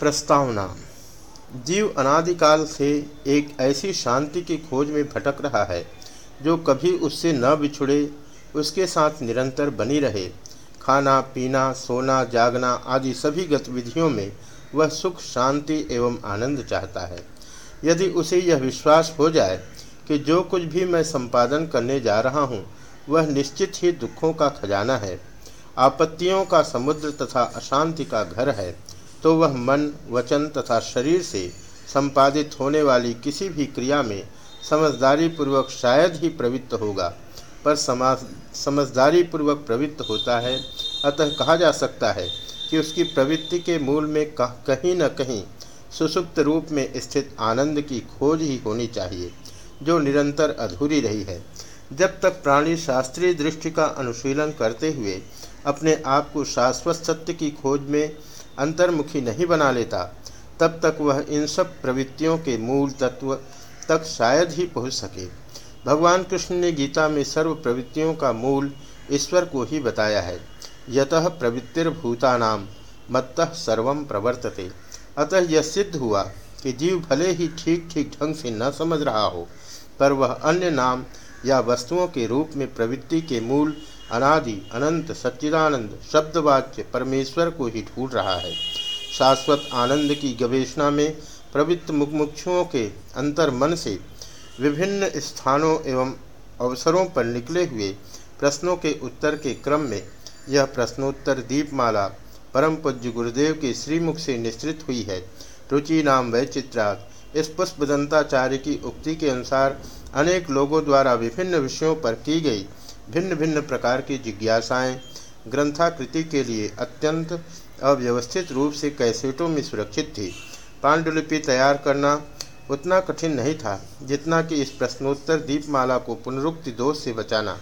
प्रस्तावना। जीव अनादिकाल से एक ऐसी शांति की खोज में भटक रहा है, जो कभी उससे न बिछुड़े, उसके साथ निरंतर बनी रहे। खाना, पीना, सोना, जागना आदि सभी गतिविधियों में वह सुख, शांति एवं आनंद चाहता है। यदि उसे यह विश्वास हो जाए कि जो कुछ भी मैं संपादन करने जा रहा हूँ, वह निश्चित ही दुखों का खजाना है। आपत्तियों का समुद्र तथा अशांति का घर है। तो वह मन, वचन तथा शरीर से संपादित होने वाली किसी भी क्रिया में समझदारी पूर्वक शायद ही प्रवृत्त होगा। पर समाज समझदारी पूर्वक प्रवृत्त होता है। अतः कहा जा सकता है कि उसकी प्रवृत्ति के मूल में कहीं न कहीं सुसुप्त रूप में स्थित आनंद की खोज ही होनी चाहिए, जो निरंतर अधूरी रही है। जब तक प्राणी शास्त्रीय दृष्टि का अनुशीलन करते हुए अपने आप को शाश्वत सत्य की खोज में अंतर्मुखी नहीं बना लेता, तब तक वह इन सब प्रवृत्तियों के मूल तत्व तक शायद ही पहुँच सके। भगवान कृष्ण ने गीता में सर्व प्रवृत्तियों का मूल ईश्वर को ही बताया है। यतः प्रवृत्तिर्भूतानाम मत्त सर्व प्रवर्तते। अतः यह सिद्ध हुआ कि जीव भले ही ठीक ठीक ढंग से न समझ रहा हो, पर वह अन्य नाम या वस्तुओं के रूप में प्रवृत्ति के मूल अनादि, अनंत, सच्चिदानंद शब्द शब्दवाच्य परमेश्वर को ही ढूंढ रहा है। शाश्वत आनंद की गवेषणा में प्रवृत्त मुमुक्षुओं के अंतर मन से विभिन्न स्थानों एवं अवसरों पर निकले हुए प्रश्नों के उत्तर के क्रम में यह प्रश्नोत्तर दीपमाला परम पूज्य गुरुदेव के श्रीमुख से निश्चित हुई है। रुचि नाम वैचित्राग इस पुष्पदंताचार्य की उक्ति के अनुसार अनेक लोगों द्वारा विभिन्न विषयों पर की गई भिन्न भिन्न प्रकार की जिज्ञासाएँ ग्रंथाकृति के लिए अत्यंत अव्यवस्थित रूप से कैसेटों में सुरक्षित थी। पांडुलिपि तैयार करना उतना कठिन नहीं था, जितना कि इस प्रश्नोत्तर दीपमाला को पुनरुक्ति दोष से बचाना।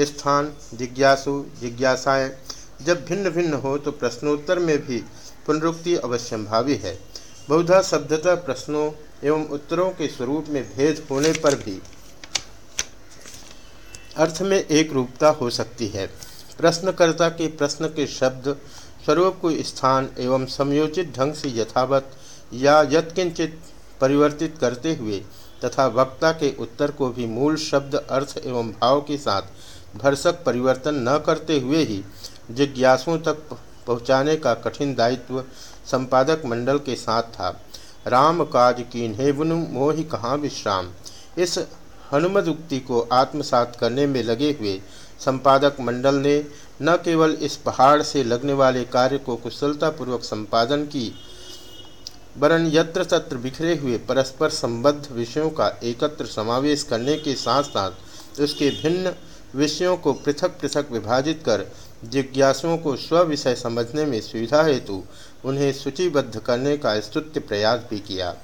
स्थान, जिज्ञासु, जिज्ञासाएँ जब भिन्न भिन्न हो तो प्रश्नोत्तर में भी पुनरुक्ति अवश्यंभावी है। बहुधा शब्दतः प्रश्नों एवं उत्तरों के स्वरूप में भेद होने पर भी अर्थ में एक रूपता हो सकती है। प्रश्नकर्ता के प्रश्न के शब्द स्वरूप को स्थान एवं समयोचित ढंग से यथावत या यत्किंचित परिवर्तित करते हुए तथा वक्ता के उत्तर को भी मूल शब्द अर्थ एवं भाव के साथ भरसक परिवर्तन न करते हुए ही जिज्ञासुओं तक पहुँचाने का कठिन दायित्व संपादक मंडल के साथ था। राम काज कीन्हे बुन मोहि कहाँ विश्राम? इस हनुमद उक्ति को आत्मसात करने में लगे हुए संपादक मंडल ने न केवल इस पहाड़ से लगने वाले कार्य को कुशलतापूर्वक संपादन की, वरन यत्र तत्र बिखरे हुए परस्पर संबद्ध विषयों का एकत्र समावेश करने के साथ साथ उसके भिन्न विषयों को पृथक पृथक विभाजित कर जिज्ञासुओं को स्व विषय समझने में सुविधा हेतु उन्हें सूचीबद्ध करने का स्तुत्य प्रयास भी किया।